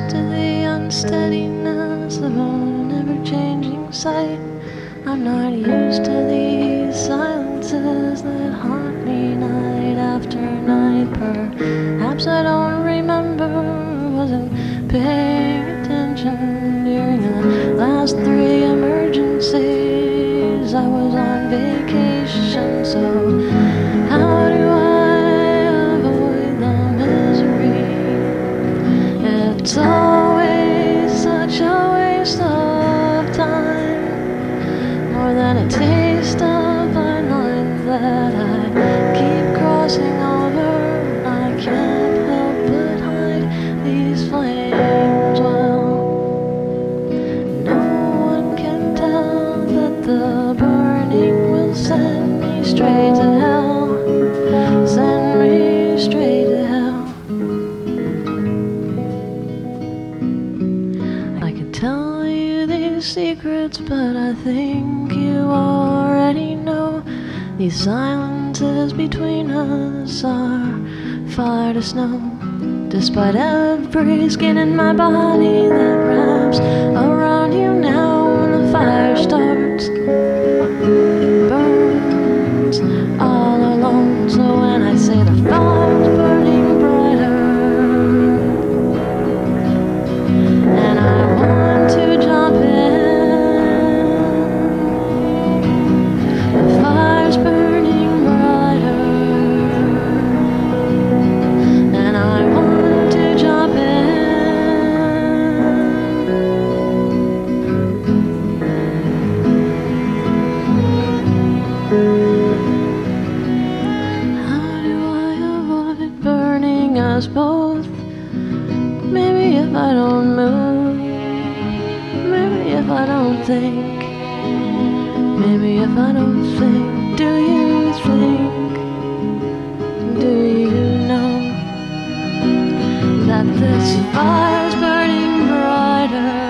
to the unsteadiness of a never changing sight. I'm not used to these silences that haunt me night after night. Perhaps I don't that I keep crossing over. I can't help but hide these flames well. No one can tell that the burning will send me straight to hell. Send me straight to hell. I could tell you these secrets, but I think you already know. These silences between us are far to snow. Despite every skin in my body that wraps around you now when the fire starts, us both? Maybe if I don't move, maybe if I don't think, maybe if I don't think. that this fire's burning brighter.